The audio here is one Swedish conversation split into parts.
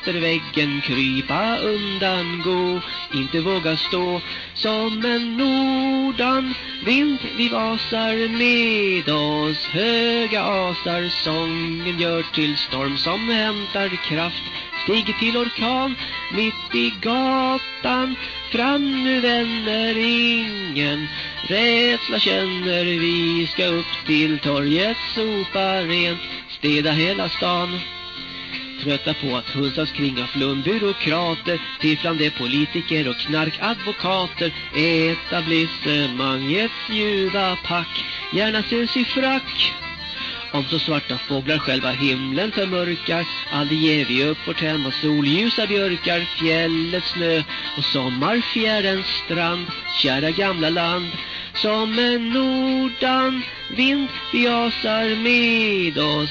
Efter väggen krypa undan gå Inte våga stå som en nordan. Vind vi vasar med oss Höga asar. Sången gör till storm som hämtar kraft. Stig till orkan mitt i gatan. Fram nu vänner ingen Rädsla känner. Vi ska upp till torget sopa rent Städa hela stan. Trötta på att hultas kring av flumbyråkrater fifflande politiker och knarkadvokater Etablissemangets ljuva pack Gärna syns i frack. Om så svarta fåglar själva himlen förmörkar Aldrig ger vi upp vårt hem och solljusa björkar Fjället snö och sommarfjärens strand. Kära gamla land Som en nordan vind vi asar med oss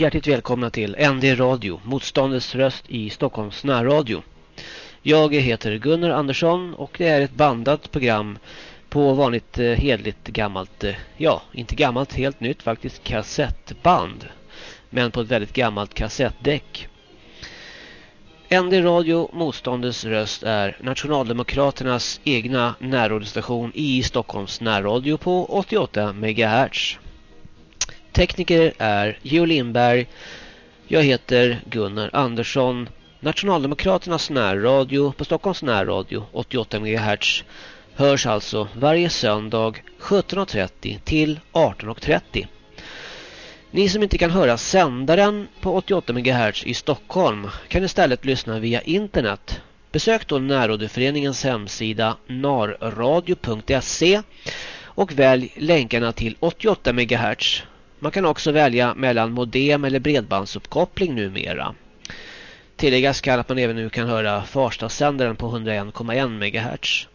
Hjärtligt välkomna till ND Radio, motståndets röst i Stockholms närradio. Jag heter Gunnar Andersson och det är ett bandat program på vanligt eh, hedligt gammalt, eh, ja inte gammalt, helt nytt faktiskt, kassettband. Men på ett väldigt gammalt kassettdäck. ND Radio, motståndets röst, är Nationaldemokraternas egna närradiostation i Stockholms närradio på 88 MHz. Tekniker är Geo Lindberg. Jag heter Gunnar Andersson. Nationaldemokraternas närradio på Stockholms närradio 88 MHz hörs alltså varje söndag 17.30 till 18.30. Ni som inte kan höra sändaren på 88 MHz i Stockholm kan istället lyssna via internet. Besök då närradioföreningens hemsida narradio.se och välj länkarna till 88 MHz man kan också välja mellan modem eller bredbandsuppkoppling numera. Tilläggas kan att man även nu kan höra Farstasändaren på 101,1 MHz.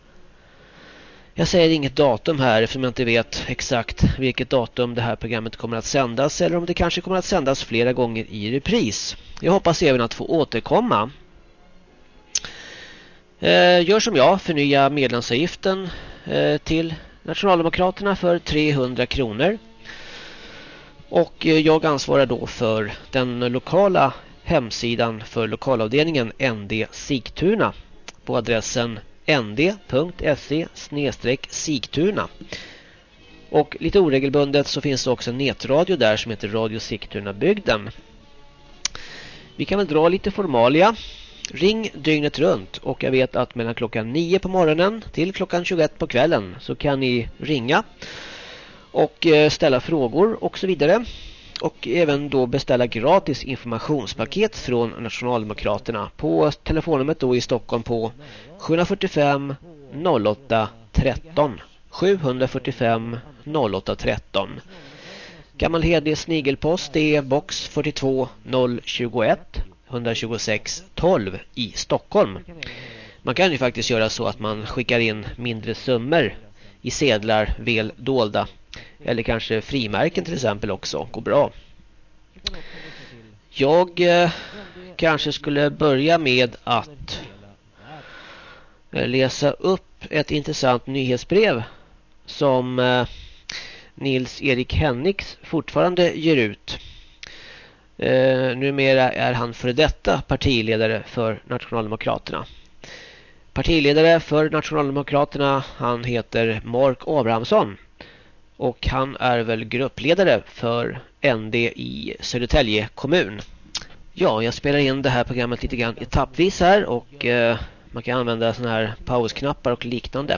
Jag säger inget datum här eftersom jag inte vet exakt vilket datum det här programmet kommer att sändas eller om det kanske kommer att sändas flera gånger i repris. Jag hoppas även att få återkomma. Eh, gör som jag, förnya medlemsavgiften eh, till Nationaldemokraterna för 300 kronor. Och eh, jag ansvarar då för den lokala hemsidan för lokalavdelningen ND Sigtuna på adressen nd.se-sigtuna. Och lite oregelbundet så finns det också en nätradio där som heter Radio Sigtuna bygden. Vi kan väl dra lite formalia. Ring dygnet runt och jag vet att mellan klockan 9 på morgonen till klockan 21 på kvällen så kan ni ringa och eh, ställa frågor och så vidare. Och även då beställa gratis informationspaket från Nationaldemokraterna på telefonnumret då i Stockholm på 745 08 13. 745 08 13. Gammal hederlig snigelpost är box 42 021 126 12 i Stockholm. Man kan ju faktiskt göra så att man skickar in mindre summor i sedlar väl dolda eller kanske frimärken till exempel också. Går bra. Jag eh, kanske skulle börja med att eh, läsa upp ett intressant nyhetsbrev som eh, Nils Erik Hennix fortfarande ger ut. Eh, numera är han för detta partiledare för Nationaldemokraterna. Partiledare för Nationaldemokraterna, han heter Mark Abrahamsson. Och han är väl gruppledare för ND i Södertälje kommun. Ja, jag spelar in det här programmet lite grann etappvis här och eh, man kan använda sådana här pausknappar och liknande.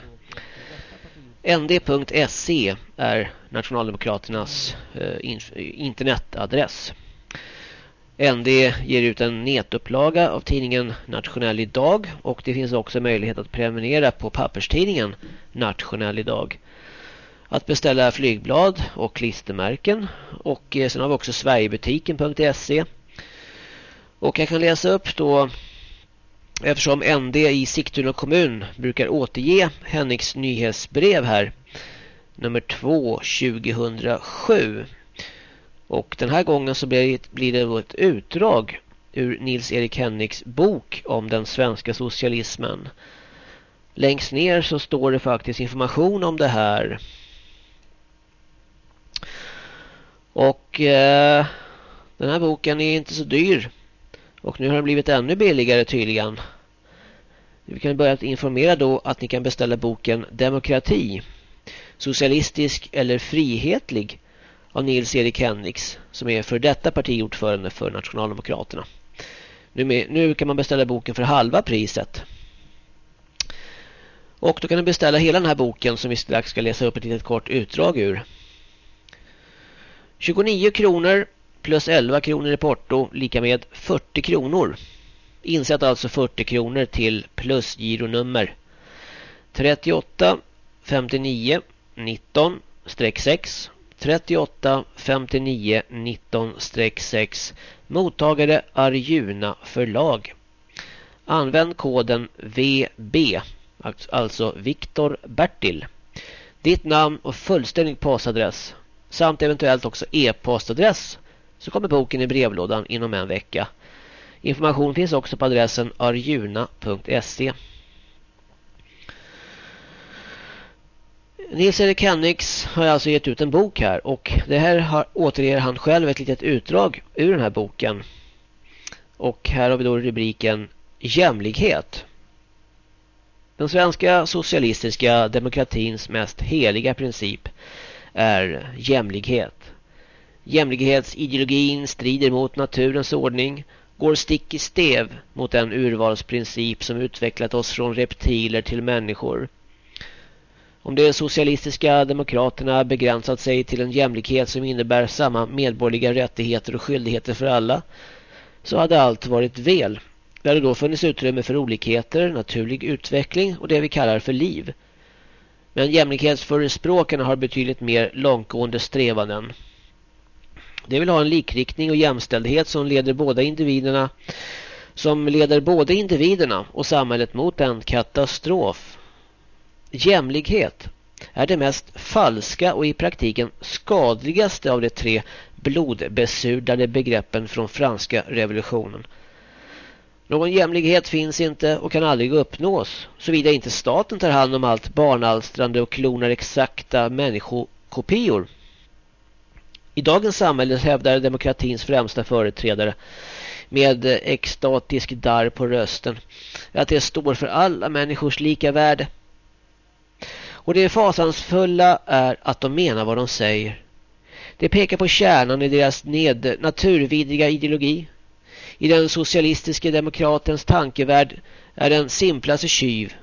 nd.se är Nationaldemokraternas eh, internetadress. ND ger ut en nätupplaga av tidningen Nationell idag och det finns också möjlighet att prenumerera på papperstidningen Nationell idag. Att beställa flygblad och klistermärken och eh, sen har vi också sverigebutiken.se och jag kan läsa upp då eftersom ND i Sigtuna kommun brukar återge Henriks nyhetsbrev här nummer 2 2007 och den här gången så blir det, blir det ett utdrag ur Nils-Erik Henriks bok om den svenska socialismen. Längst ner så står det faktiskt information om det här. Och eh, den här boken är inte så dyr. Och nu har den blivit ännu billigare tydligen. Vi kan börja informera då att ni kan beställa boken Demokrati. Socialistisk eller frihetlig av Nils-Erik Henriks som är för detta partiordförande för Nationaldemokraterna. Nu, med, nu kan man beställa boken för halva priset. Och då kan du beställa hela den här boken som vi strax ska läsa upp ett litet kort utdrag ur. 29 kronor plus 11 kronor i porto lika med 40 kronor. Insätt alltså 40 kronor till plusgironummer 38 59 19 6 38 59 19-6 Mottagare Arjuna förlag. Använd koden VB, alltså-, alltså Viktor Bertil. Ditt namn och fullständig postadress samt eventuellt också e-postadress så kommer boken i brevlådan inom en vecka. Information finns också på adressen arjuna.se. Nils-Erik Henriks har alltså gett ut en bok här och det här har, återger han själv ett litet utdrag ur den här boken. Och här har vi då rubriken Jämlikhet. Den svenska socialistiska demokratins mest heliga princip är jämlikhet. Jämlikhetsideologin strider mot naturens ordning, går stick i stäv mot den urvalsprincip som utvecklat oss från reptiler till människor. Om de socialistiska demokraterna begränsat sig till en jämlikhet som innebär samma medborgerliga rättigheter och skyldigheter för alla så hade allt varit väl. Det hade då funnits utrymme för olikheter, naturlig utveckling och det vi kallar för liv. Men jämlikhetsförespråkarna har betydligt mer långtgående strävanden. De vill ha en likriktning och jämställdhet som leder båda individerna som leder både individerna och samhället mot en katastrof. Jämlikhet är det mest falska och i praktiken skadligaste av de tre blodbesudlade begreppen från franska revolutionen. Någon jämlikhet finns inte och kan aldrig uppnås såvida inte staten tar hand om allt barnalstrande och klonar exakta människokopior. I dagens samhälle hävdar demokratins främsta företrädare med extatisk darr på rösten att det står för alla människors lika värde. Och det fasansfulla är att de menar vad de säger. Det pekar på kärnan i deras ned naturvidriga ideologi. I den socialistiska demokratens tankevärld är den simplaste tjuv,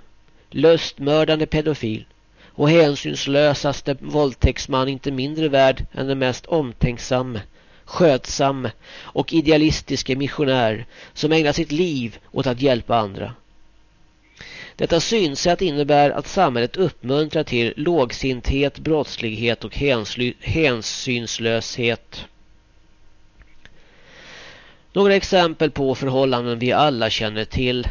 lustmördande pedofil och hänsynslösaste våldtäktsman inte mindre värd än den mest omtänksamme, skötsamme och idealistiske missionär som ägnar sitt liv åt att hjälpa andra. Detta synsätt innebär att samhället uppmuntrar till lågsinthet, brottslighet och hänsynslöshet. Några exempel på förhållanden vi alla känner till.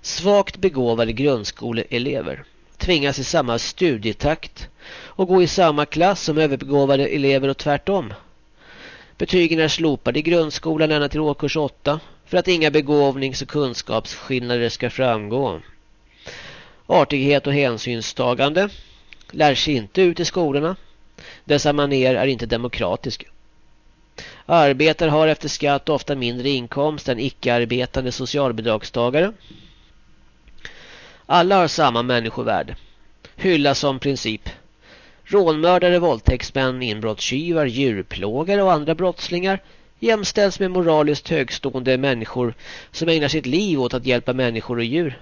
Svagt begåvade grundskoleelever tvingas i samma studietakt och gå i samma klass som överbegåvade elever och tvärtom. Betygen är slopade i grundskolan ända till årskurs 8 för att inga begåvnings- och kunskapsskillnader ska framgå. Artighet och hänsynstagande lärs inte ut i skolorna. Dessa maner är inte demokratiska. Arbetare har efter skatt ofta mindre inkomst än icke-arbetande socialbidragstagare. Alla har samma människovärde. Hyllas som princip. Rånmördare, våldtäktsmän, inbrottstjuvar, djurplågare och andra brottslingar jämställs med moraliskt högstående människor som ägnar sitt liv åt att hjälpa människor och djur.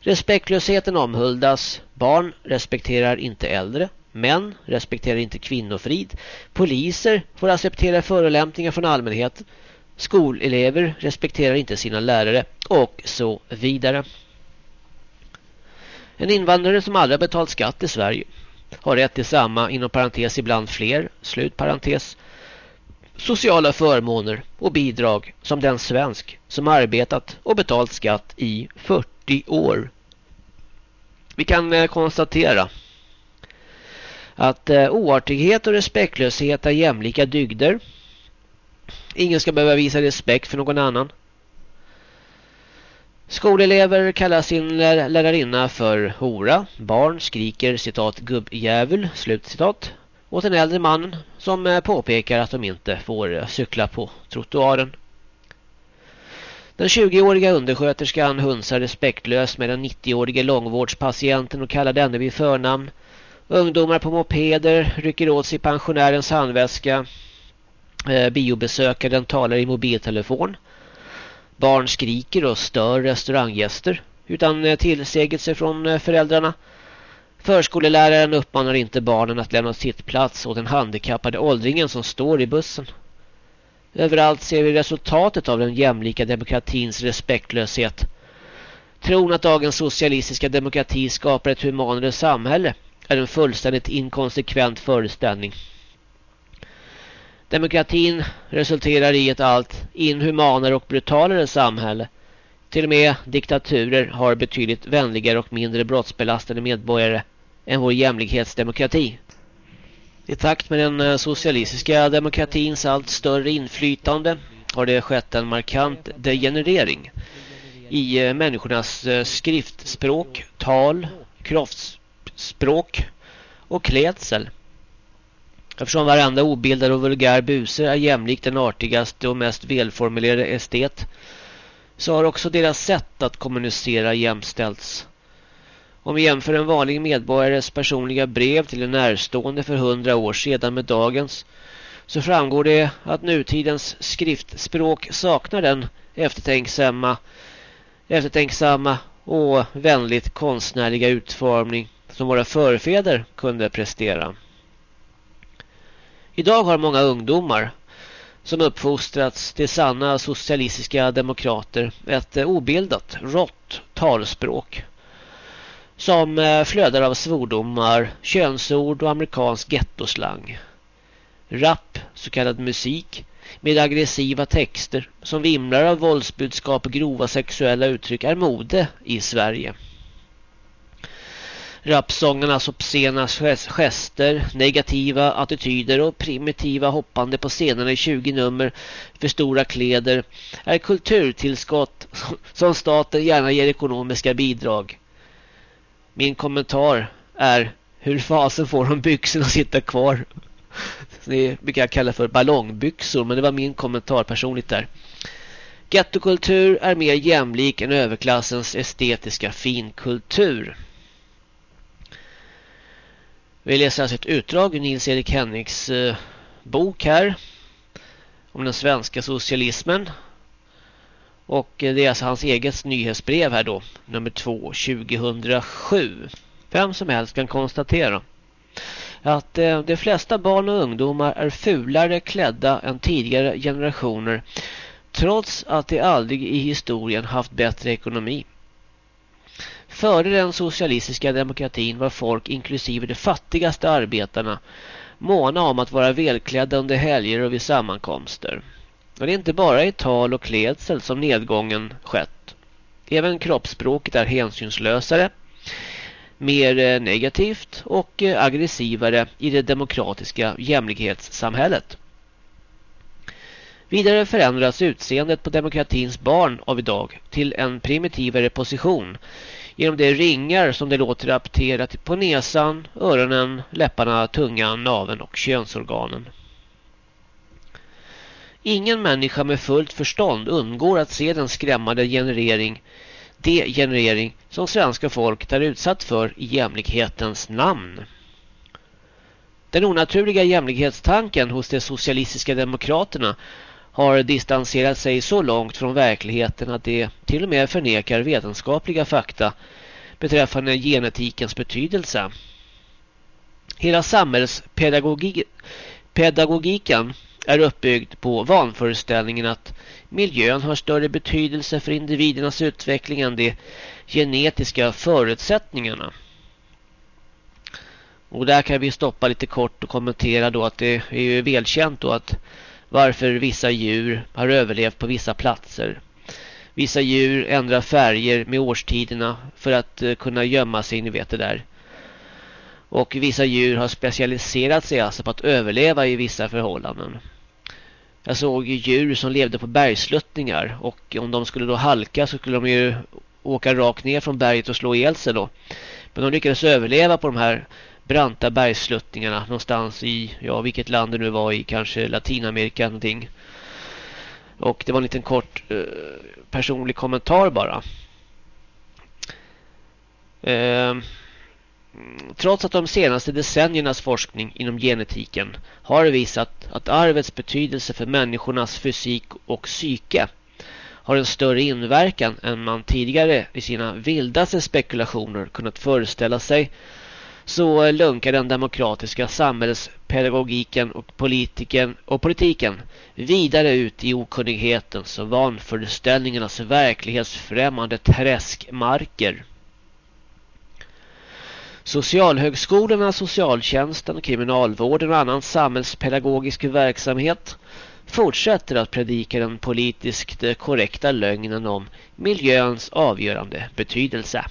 Respektlösheten omhuldas. Barn respekterar inte äldre. Män respekterar inte kvinnofrid. Poliser får acceptera förolämpningar från allmänheten. Skolelever respekterar inte sina lärare och så vidare. En invandrare som aldrig har betalt skatt i Sverige har rätt till samma, inom parentes ibland fler, slut parentes, sociala förmåner och bidrag som den svensk som arbetat och betalt skatt i 40 år. Vi kan eh, konstatera att eh, oartighet och respektlöshet är jämlika dygder. Ingen ska behöva visa respekt för någon annan. Skolelever kallar sin lärarinna för hora. Barn skriker citat gubbjävul, slut citat, åt den äldre mannen som eh, påpekar att de inte får eh, cykla på trottoaren. Den 20-åriga undersköterskan hunsar respektlöst med den 90-årige långvårdspatienten och kallar denne vid förnamn. Ungdomar på mopeder rycker åt sig pensionärens handväska. Eh, biobesökaren talar i mobiltelefon. Barn skriker och stör restauranggäster utan tillsägelse från föräldrarna. Förskoleläraren uppmanar inte barnen att lämna sitt plats åt den handikappade åldringen som står i bussen. Överallt ser vi resultatet av den jämlika demokratins respektlöshet. Tron att dagens socialistiska demokrati skapar ett humanare samhälle är en fullständigt inkonsekvent föreställning. Demokratin resulterar i ett allt inhumanare och brutalare samhälle. Till och med diktaturer har betydligt vänligare och mindre brottsbelastade medborgare än vår jämlikhetsdemokrati. I takt med den eh, socialistiska demokratins allt större inflytande har det skett en markant degenerering i eh, människornas eh, skriftspråk, tal, kroppsspråk och klädsel. Eftersom varenda obildad och vulgär buse är jämlikt den artigaste och mest välformulerade estet så har också deras sätt att kommunicera jämställts. Om vi jämför en vanlig medborgares personliga brev till en närstående för hundra år sedan med dagens så framgår det att nutidens skriftspråk saknar den eftertänksamma, eftertänksamma och vänligt konstnärliga utformning som våra förfäder kunde prestera. Idag har många ungdomar som uppfostrats till sanna socialistiska demokrater ett obildat, rått talspråk som eh, flödar av svordomar, könsord och amerikansk gettoslang. Rap, så kallad musik, med aggressiva texter som vimlar av våldsbudskap och grova sexuella uttryck är mode i Sverige. Rapsångarnas obscena gester, negativa attityder och primitiva hoppande på scenerna i 20 nummer för stora kläder är kulturtillskott som staten gärna ger ekonomiska bidrag. Min kommentar är hur fasen får de byxorna att sitta kvar? Det brukar jag kalla för ballongbyxor men det var min kommentar personligt där. Gettokultur är mer jämlik än överklassens estetiska finkultur. Vi läser alltså ett utdrag ur Nils-Erik Henriks eh, bok här om den svenska socialismen. Och eh, det är alltså hans eget nyhetsbrev här då, nummer 2, 2007. Vem som helst kan konstatera att eh, de flesta barn och ungdomar är fulare klädda än tidigare generationer trots att de aldrig i historien haft bättre ekonomi. Före den socialistiska demokratin var folk inklusive de fattigaste arbetarna måna om att vara välklädda under helger och vid sammankomster. Men det är inte bara i tal och klädsel som nedgången skett. Även kroppsspråket är hänsynslösare, mer eh, negativt och eh, aggressivare i det demokratiska jämlikhetssamhället. Vidare förändras utseendet på demokratins barn av idag till en primitivare position genom de ringar som det låter aptera på näsan, öronen, läpparna, tungan, naven och könsorganen. Ingen människa med fullt förstånd undgår att se den skrämmande generering, degenerering som svenska folket är utsatt för i jämlikhetens namn. Den onaturliga jämlikhetstanken hos de socialistiska demokraterna har distanserat sig så långt från verkligheten att de till och med förnekar vetenskapliga fakta beträffande genetikens betydelse. Hela samhällspedagogiken är uppbyggd på vanföreställningen att miljön har större betydelse för individernas utveckling än de genetiska förutsättningarna. Och där kan vi stoppa lite kort och kommentera då att det är ju välkänt då att varför vissa djur har överlevt på vissa platser. Vissa djur ändrar färger med årstiderna för att eh, kunna gömma sig, ni vet det där. Och vissa djur har specialiserat sig alltså på att överleva i vissa förhållanden. Jag såg djur som levde på bergsluttningar och om de skulle då halka så skulle de ju åka rakt ner från berget och slå ihjäl sig då. Men de lyckades överleva på de här branta bergsluttningarna någonstans i, ja vilket land det nu var i, kanske Latinamerika någonting. Och det var en liten kort eh, personlig kommentar bara. Eh, Mm, trots att de senaste decenniernas forskning inom genetiken har visat att arvets betydelse för människornas fysik och psyke har en större inverkan än man tidigare i sina vildaste spekulationer kunnat föreställa sig så lunkar den demokratiska samhällspedagogiken och politiken, och politiken vidare ut i okunnighetens och vanföreställningarnas verklighetsfrämmande träskmarker. Socialhögskolorna, socialtjänsten, kriminalvården och annan samhällspedagogisk verksamhet fortsätter att predika den politiskt korrekta lögnen om miljöns avgörande betydelse.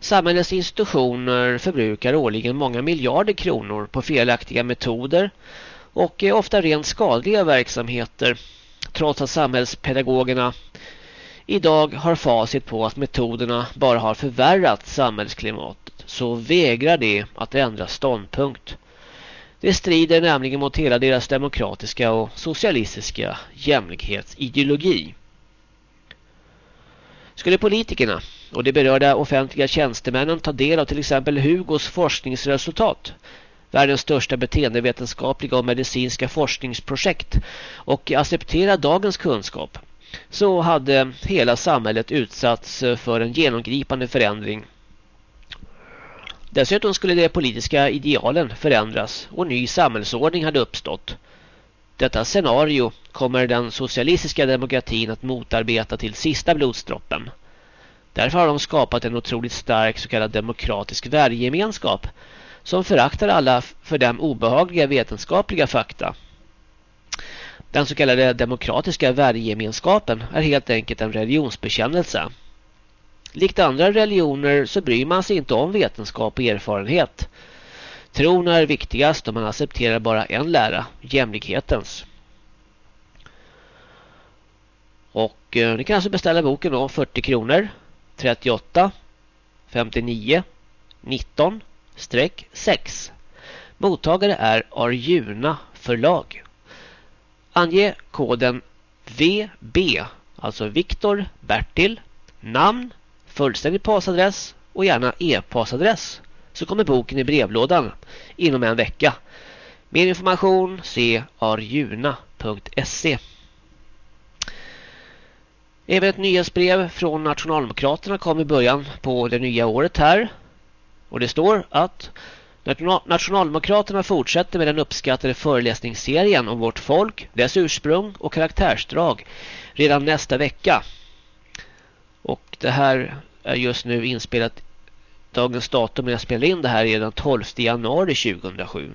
Samhällets institutioner förbrukar årligen många miljarder kronor på felaktiga metoder och ofta rent skadliga verksamheter trots att samhällspedagogerna idag har facit på att metoderna bara har förvärrat samhällsklimatet så vägrar de att ändra ståndpunkt. Det strider nämligen mot hela deras demokratiska och socialistiska jämlikhetsideologi. Skulle politikerna och de berörda offentliga tjänstemännen ta del av till exempel Hugos forskningsresultat världens största beteendevetenskapliga och medicinska forskningsprojekt och acceptera dagens kunskap så hade hela samhället utsatts eh, för en genomgripande förändring. Dessutom skulle de politiska idealen förändras och ny samhällsordning hade uppstått. Detta scenario kommer den socialistiska demokratin att motarbeta till sista blodsdroppen. Därför har de skapat en otroligt stark så kallad demokratisk värdegemenskap som föraktar alla för dem obehagliga vetenskapliga fakta. Den så kallade demokratiska värdegemenskapen är helt enkelt en religionsbekännelse. Likt andra religioner så bryr man sig inte om vetenskap och erfarenhet. Tron är viktigast om man accepterar bara en lära, jämlikhetens. Och eh, ni kan alltså beställa boken då, 40 kronor. 38 59 19 6. Mottagare är Arjuna förlag. Ange koden VB, alltså Viktor Bertil, namn, fullständig passadress och gärna e-passadress så kommer boken i brevlådan inom en vecka. Mer information se arjuna.se Även ett nyhetsbrev från Nationaldemokraterna kom i början på det nya året här. Och det står att Nationaldemokraterna fortsätter med den uppskattade föreläsningsserien om vårt folk, dess ursprung och karaktärsdrag redan nästa vecka. Och det här är just nu inspelat dagens datum när jag spelar in det här är den 12 januari 2007.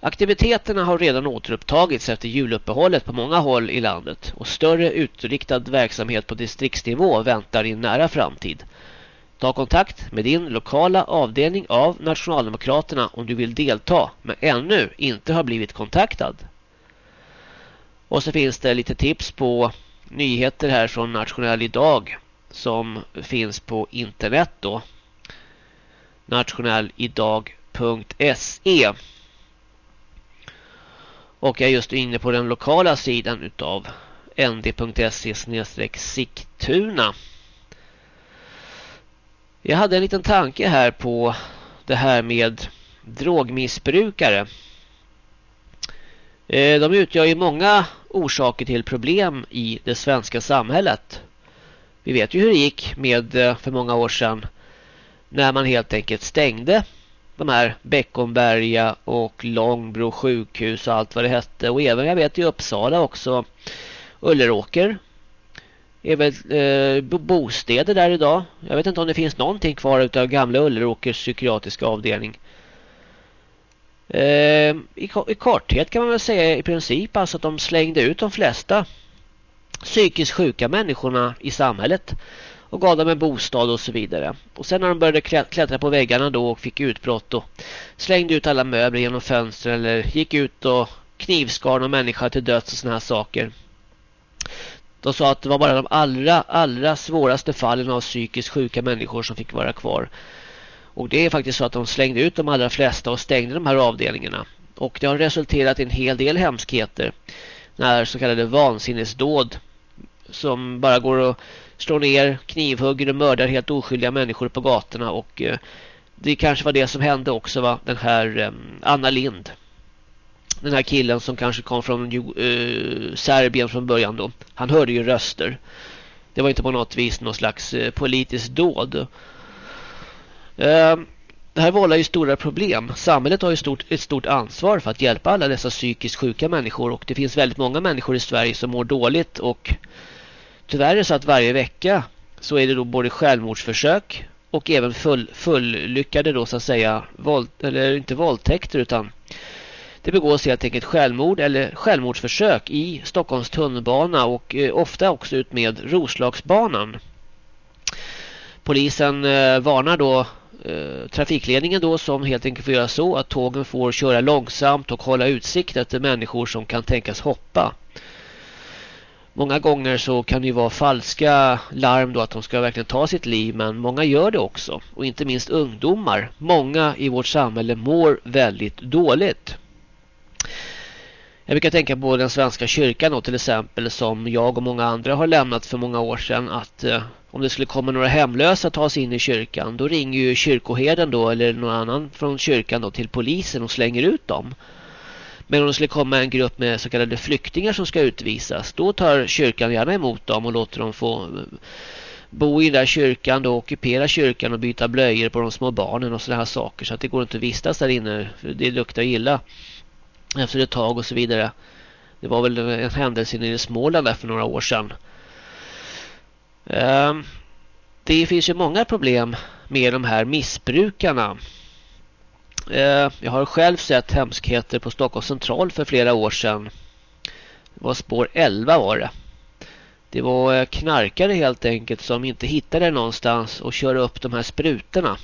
Aktiviteterna har redan återupptagits efter juluppehållet på många håll i landet och större utriktad verksamhet på distriktsnivå väntar i en nära framtid. Ta kontakt med din lokala avdelning av Nationaldemokraterna om du vill delta men ännu inte har blivit kontaktad. Och så finns det lite tips på nyheter här från Nationell idag som finns på internet då. nationellidag.se och jag är just inne på den lokala sidan utav nd.se-sigtuna. Jag hade en liten tanke här på det här med drogmissbrukare. Eh, de utgör ju många orsaker till problem i det svenska samhället. Vi vet ju hur det gick med eh, för många år sedan när man helt enkelt stängde de här Beckomberga och Långbro sjukhus och allt vad det hette. Och även jag vet i Uppsala också Ulleråker är väl eh, bostäder där idag. Jag vet inte om det finns någonting kvar utav gamla Ulleråkers psykiatriska avdelning. Eh, i, I korthet kan man väl säga i princip alltså att de slängde ut de flesta psykiskt sjuka människorna i samhället och gav dem en bostad och så vidare. Och sen när de började klättra på väggarna då och fick utbrott och slängde ut alla möbler genom fönstren eller gick ut och knivskar någon människa till döds och såna här saker. De sa att det var bara de allra, allra svåraste fallen av psykiskt sjuka människor som fick vara kvar. Och det är faktiskt så att de slängde ut de allra flesta och stängde de här avdelningarna. Och det har resulterat i en hel del hemskheter. När så kallade vansinnesdåd som bara går och slår ner, knivhugger och mördar helt oskyldiga människor på gatorna. Och eh, det kanske var det som hände också va? Den här eh, Anna Lind. Den här killen som kanske kom från eh, Serbien från början då. Han hörde ju röster. Det var inte på något vis någon slags eh, politisk dåd. Eh, det här vållar ju stora problem. Samhället har ju stort, ett stort ansvar för att hjälpa alla dessa psykiskt sjuka människor. Och det finns väldigt många människor i Sverige som mår dåligt. Och tyvärr är det så att varje vecka så är det då både självmordsförsök och även full, full då så att säga. Våld, eller inte våldtäkter utan det begås helt enkelt självmord eller självmordsförsök i Stockholms tunnelbana och eh, ofta också ut med Roslagsbanan. Polisen eh, varnar då eh, trafikledningen då som helt enkelt får göra så att tågen får köra långsamt och hålla utsikt efter människor som kan tänkas hoppa. Många gånger så kan det ju vara falska larm då att de ska verkligen ta sitt liv men många gör det också. Och inte minst ungdomar. Många i vårt samhälle mår väldigt dåligt. Jag brukar tänka på den svenska kyrkan då, till exempel som jag och många andra har lämnat för många år sedan att eh, om det skulle komma några hemlösa ta sig in i kyrkan då ringer ju kyrkoherden då eller någon annan från kyrkan då till polisen och slänger ut dem. Men om det skulle komma en grupp med så kallade flyktingar som ska utvisas då tar kyrkan gärna emot dem och låter dem få eh, bo i den där kyrkan då, ockupera kyrkan och byta blöjor på de små barnen och sådana här saker så att det går inte att vistas där inne för det luktar illa efter ett tag och så vidare. Det var väl en händelse i Småland där för några år sedan. Ehm, det finns ju många problem med de här missbrukarna. Ehm, jag har själv sett hemskheter på Stockholms central för flera år sedan. Det var spår 11 var det. Det var eh, knarkare helt enkelt som inte hittade någonstans och körde upp de här sprutorna.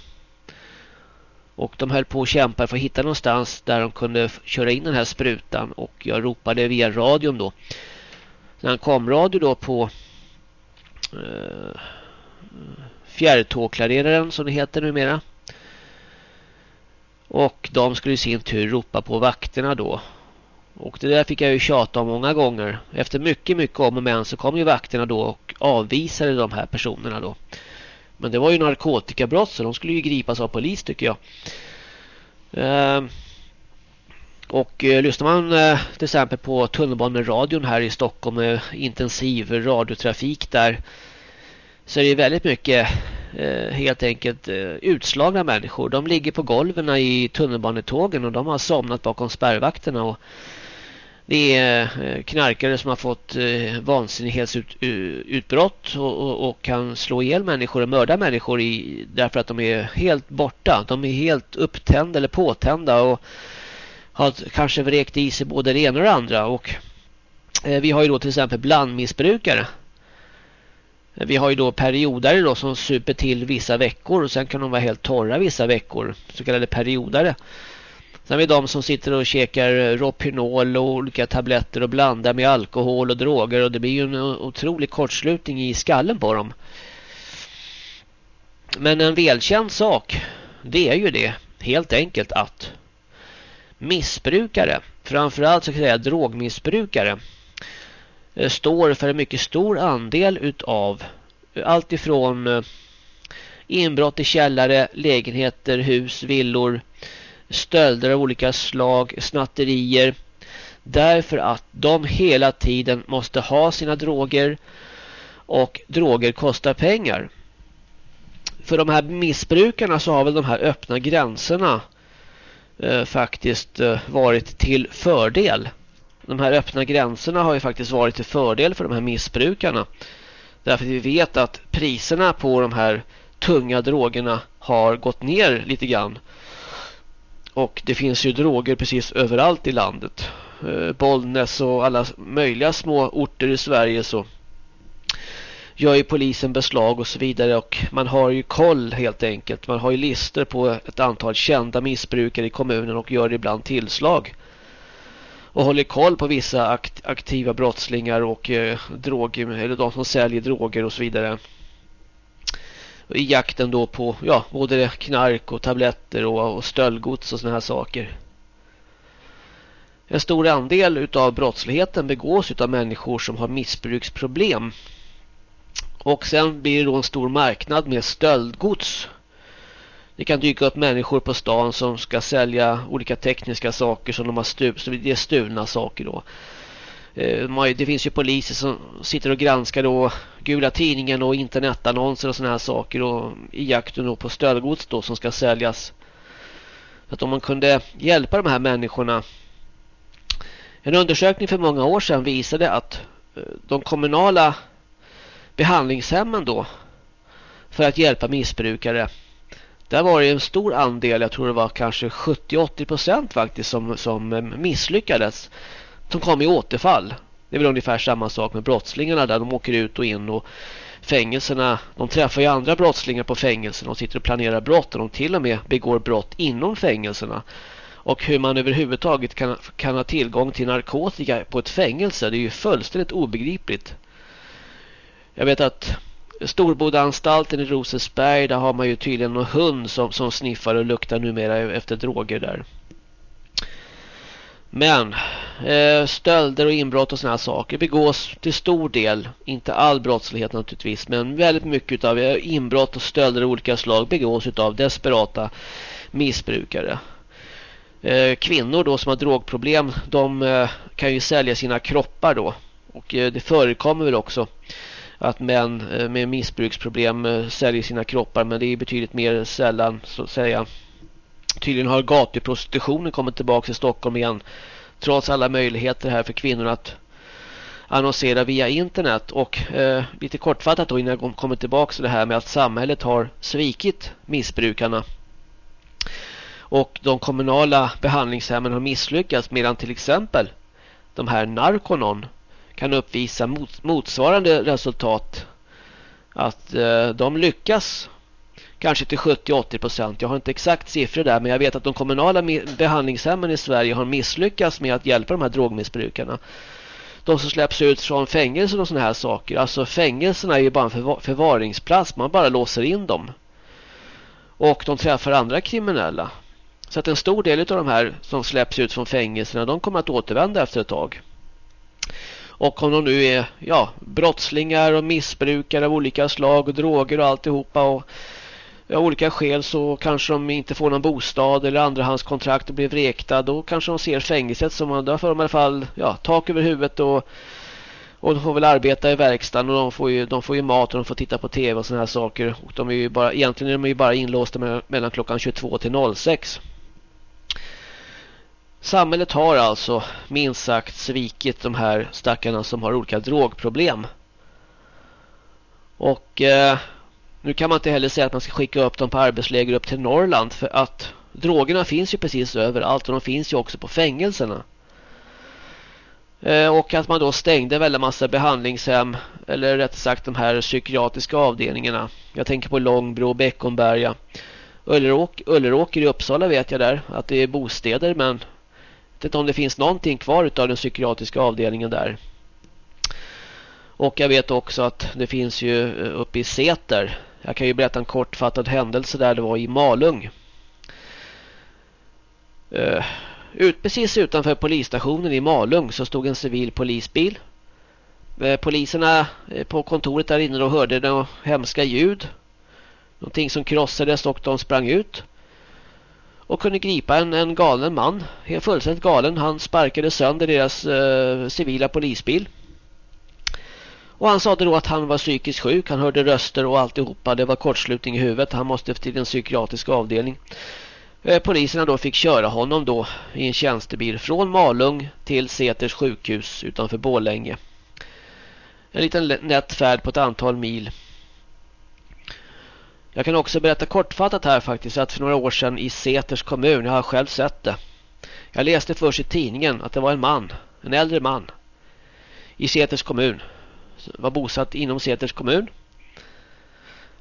Och de höll på att kämpa för att hitta någonstans där de kunde köra in den här sprutan. Och jag ropade via radion då. När han kom radio då på eh, fjärrtågklareraren som det heter numera. Och de skulle i sin tur ropa på vakterna då. Och det där fick jag ju tjata om många gånger. Efter mycket, mycket om och men så kom ju vakterna då och avvisade de här personerna då. Men det var ju narkotikabrott så de skulle ju gripas av polis tycker jag. Eh, och eh, lyssnar man eh, till exempel på tunnelbaneradion här i Stockholm med intensiv radiotrafik där så är det väldigt mycket eh, helt enkelt eh, utslagna människor. De ligger på golven i tunnelbanetågen och de har somnat bakom spärrvakterna och det är eh, knarkare som har fått eh, vansinnighetsutbrott och, och, och, kan slå ihjäl människor och mörda människor i, därför att de är helt borta. De är helt upptända eller påtända och har kanske vräkt i sig både det ena och det andra. Och eh, vi har ju då till exempel blandmissbrukare. Vi har ju då periodare då som super till vissa veckor och sen kan de vara helt torra vissa veckor. Så kallade periodare. Sen har vi de som sitter och käkar eh, Ropinol och olika tabletter och blandar med alkohol och droger och det blir ju en otrolig kortslutning i skallen på dem. Men en välkänd sak, det är ju det helt enkelt att missbrukare, framförallt så kan jag säga drogmissbrukare, eh, står för en mycket stor andel utav eh, allt ifrån inbrott i källare, lägenheter, hus, villor, stölder av olika slag, snatterier. Därför att de hela tiden måste ha sina droger och droger kostar pengar. För de här missbrukarna så har väl de här öppna gränserna eh, faktiskt eh, varit till fördel. De här öppna gränserna har ju faktiskt varit till fördel för de här missbrukarna. Därför att vi vet att priserna på de här tunga drogerna har gått ner lite grann. Och det finns ju droger precis överallt i landet. Eh, Bollnäs och alla möjliga små orter i Sverige så gör ju polisen beslag och så vidare och man har ju koll helt enkelt. Man har ju lister på ett antal kända missbrukare i kommunen och gör ibland tillslag. Och håller koll på vissa akt aktiva brottslingar och eh, droger, eller de som säljer droger och så vidare. I jakten då på ja, både knark och tabletter och, och stöldgods och såna här saker. En stor andel utav brottsligheten begås av människor som har missbruksproblem. Och sen blir det då en stor marknad med stöldgods. Det kan dyka upp människor på stan som ska sälja olika tekniska saker som de har stulit. Så det är stulna saker då. Eh, det finns ju poliser som sitter och granskar då gula tidningen och internetannonser och såna här saker och i jakten då på stöldgods då som ska säljas. Så att om man kunde hjälpa de här människorna. En undersökning för många år sedan visade att eh, de kommunala behandlingshemmen då för att hjälpa missbrukare. Där var det en stor andel, jag tror det var kanske 70-80% faktiskt som, som misslyckades. Som kom i återfall. Det är väl ungefär samma sak med brottslingarna där de åker ut och in och fängelserna, de träffar ju andra brottslingar på fängelserna och sitter och planerar brott och de till och med begår brott inom fängelserna. Och hur man överhuvudtaget kan, kan ha tillgång till narkotika på ett fängelse, det är ju fullständigt obegripligt. Jag vet att Storbodaanstalten i Rosesberg, där har man ju tydligen någon hund som, som sniffar och luktar numera efter droger där. Men eh, stölder och inbrott och sådana här saker begås till stor del, inte all brottslighet naturligtvis, men väldigt mycket av eh, inbrott och stölder av olika slag begås av desperata missbrukare. Eh, kvinnor då som har drogproblem, de eh, kan ju sälja sina kroppar då. Och eh, det förekommer väl också att män eh, med missbruksproblem eh, säljer sina kroppar men det är betydligt mer sällan så att säga. Tydligen har gatuprostitutionen kommit tillbaka till Stockholm igen trots alla möjligheter här för kvinnorna att annonsera via internet och eh, lite kortfattat då innan jag kommer tillbaka till det här med att samhället har svikit missbrukarna och de kommunala behandlingshemmen har misslyckats medan till exempel de här narkonon kan uppvisa mot, motsvarande resultat. Att eh, de lyckas kanske till 70-80%. Jag har inte exakt siffror där men jag vet att de kommunala behandlingshemmen i Sverige har misslyckats med att hjälpa de här drogmissbrukarna. De som släpps ut från fängelser och sådana här saker. Alltså fängelserna är ju bara en förvar förvaringsplats. Man bara låser in dem. Och de träffar andra kriminella. Så att en stor del av de här som släpps ut från fängelserna de kommer att återvända efter ett tag. Och om de nu är ja, brottslingar och missbrukare av olika slag och droger och alltihopa och av olika skäl så kanske de inte får någon bostad eller andrahandskontrakt och blir vräkta. Då kanske de ser fängelset som då får de i alla fall ja, tak över huvudet och, och de får väl arbeta i verkstaden och de får ju, de får ju mat och de får titta på tv och sådana här saker. Och de är ju bara, egentligen är de ju bara inlåsta mellan klockan 22 till 06. Samhället har alltså minst sagt svikit de här stackarna som har olika drogproblem. Och eh, nu kan man inte heller säga att man ska skicka upp dem på arbetsläger upp till Norrland för att drogerna finns ju precis överallt och de finns ju också på fängelserna. Eh, och att man då stängde väldigt massa behandlingshem eller rätt sagt de här psykiatriska avdelningarna. Jag tänker på Långbro, Beckomberga. Ulleråk, Ulleråker i Uppsala vet jag där att det är bostäder men jag vet inte om det finns någonting kvar av den psykiatriska avdelningen där. Och jag vet också att det finns ju eh, uppe i Säter. Jag kan ju berätta en kortfattad händelse där det var i Malung. Uh, ut, precis utanför polisstationen i Malung så stod en civil polisbil. Uh, poliserna eh, på kontoret där inne då hörde några hemska ljud. någonting som krossades och de sprang ut. Och kunde gripa en, en galen man, helt fullständigt galen. Han sparkade sönder deras eh, civila polisbil. Och han sa då att han var psykiskt sjuk, han hörde röster och alltihopa. Det var kortslutning i huvudet, han måste till en psykiatrisk avdelning. Eh, poliserna då fick köra honom då i en tjänstebil från Malung till Seters sjukhus utanför Bålänge. En liten nätt färd på ett antal mil. Jag kan också berätta kortfattat här faktiskt att för några år sedan i Seters kommun, jag har själv sett det. Jag läste först i tidningen att det var en man, en äldre man i Seters kommun. Var bosatt inom Seters kommun.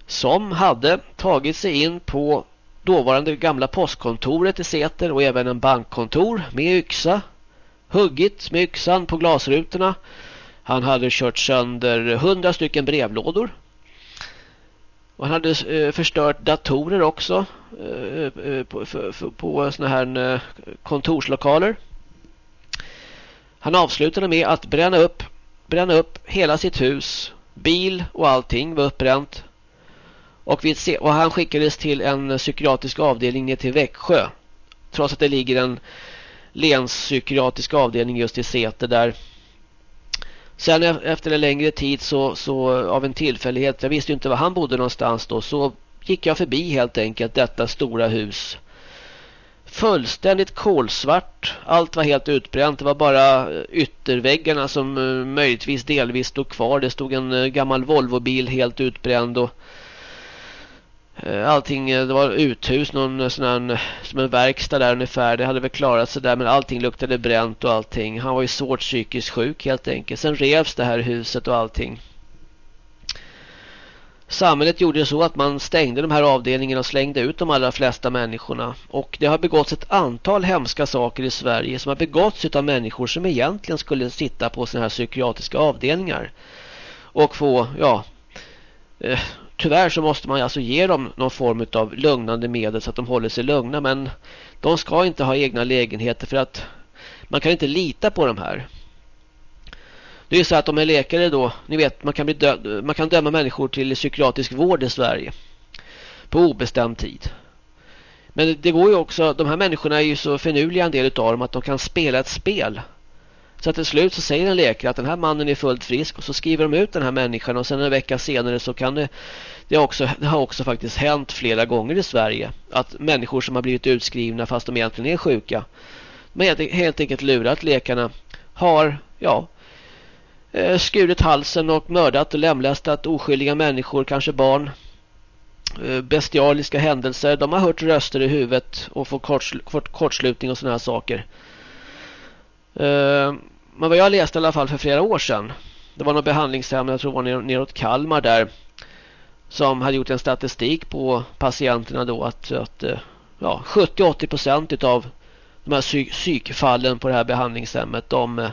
Som hade tagit sig in på dåvarande gamla postkontoret i Säter och även en bankkontor med yxa. Huggit med yxan på glasrutorna. Han hade kört sönder hundra stycken brevlådor. Och han hade eh, förstört datorer också eh, eh, på, på såna här kontorslokaler. Han avslutade med att bränna upp, bränna upp hela sitt hus. Bil och allting var uppbränt. Och, vid, och han skickades till en psykiatrisk avdelning ner till Växjö. Trots att det ligger en länspsykiatrisk avdelning just i Säter där. Sen efter en längre tid så, så av en tillfällighet, jag visste ju inte var han bodde någonstans då, så gick jag förbi helt enkelt detta stora hus. Fullständigt kolsvart. Allt var helt utbränt. Det var bara eh, ytterväggarna som eh, möjligtvis delvis stod kvar. Det stod en eh, gammal Volvobil helt utbränd och allting, det var uthus, någon sån här, som en verkstad där ungefär. Det hade väl klarat sig där men allting luktade bränt och allting. Han var ju svårt psykiskt sjuk helt enkelt. Sen revs det här huset och allting. Samhället gjorde så att man stängde de här avdelningarna och slängde ut de allra flesta människorna. Och det har begåtts ett antal hemska saker i Sverige som har begåtts av människor som egentligen skulle sitta på sådana här psykiatriska avdelningar. Och få, ja, eh, tyvärr så måste man alltså ge dem någon form av lugnande medel så att de håller sig lugna. Men de ska inte ha egna lägenheter för att man kan inte lita på de här. Det är så att om en läkare då, ni vet, man kan, bli dö man kan döma människor till psykiatrisk vård i Sverige. På obestämd tid. Men det går ju också, de här människorna är ju så finurliga en del av dem att de kan spela ett spel. Så att till slut så säger en läkare att den här mannen är fullt frisk och så skriver de ut den här människan och sen en vecka senare så kan det det har också, det har också faktiskt hänt flera gånger i Sverige att människor som har blivit utskrivna fast de egentligen är sjuka men helt enkelt lurat läkarna har ja Eh, skurit halsen och mördat och lemlästat oskyldiga människor, kanske barn eh, bestialiska händelser. De har hört röster i huvudet och fått kort, kortslutning och sådana här saker. Eh, men vad jag läste i alla fall för flera år sedan. Det var något behandlingshem, jag tror det var neråt Kalmar där. Som hade gjort en statistik på patienterna då att, att ja, 70-80% av de här psykfallen på det här behandlingshemmet de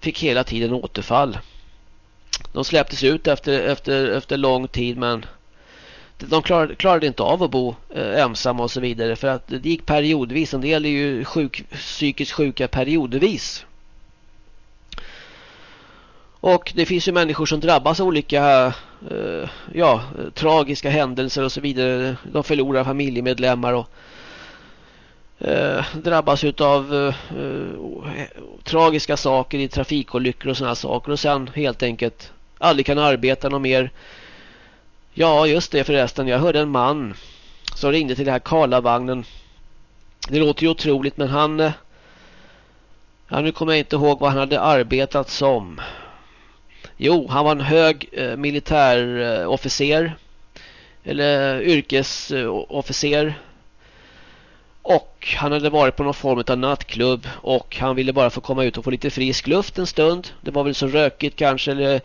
fick hela tiden återfall. De släpptes ut efter, efter, efter lång tid men de klarade, klarade inte av att bo eh, ensamma och så vidare för att det gick periodvis. En del är ju sjuk, psykiskt sjuka periodvis. Och det finns ju människor som drabbas av olika eh, ja, tragiska händelser och så vidare. De förlorar familjemedlemmar och eh, drabbas av eh, eh, tragiska saker i trafikolyckor och sådana saker. Och sen helt enkelt aldrig kan arbeta något mer Ja, just det förresten. Jag hörde en man som ringde till den här Karlavagnen. Det låter ju otroligt men han... Eh, ja, nu kommer jag inte ihåg vad han hade arbetat som. Jo, han var en hög eh, militärofficer. Eh, eller yrkesofficer. Och han hade varit på någon form av nattklubb och han ville bara få komma ut och få lite frisk luft en stund. Det var väl så rökigt kanske eller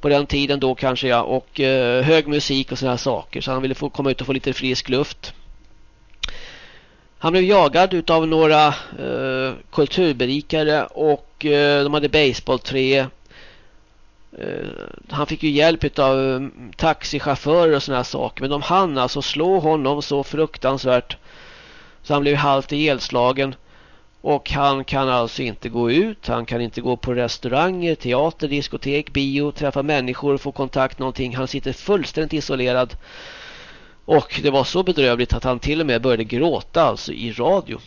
på den tiden då kanske ja och eh, hög musik och sådana saker så han ville få komma ut och få lite frisk luft. Han blev jagad utav några eh, kulturberikare och eh, de hade baseballträ. Eh, han fick ju hjälp av mm, taxichaufförer och sådana saker men de hann alltså slå honom så fruktansvärt så han blev halvt ihjälslagen. Och han kan alltså inte gå ut, han kan inte gå på restauranger, teater, diskotek, bio, träffa människor, få kontakt någonting. Han sitter fullständigt isolerad. Och det var så bedrövligt att han till och med började gråta alltså i radio.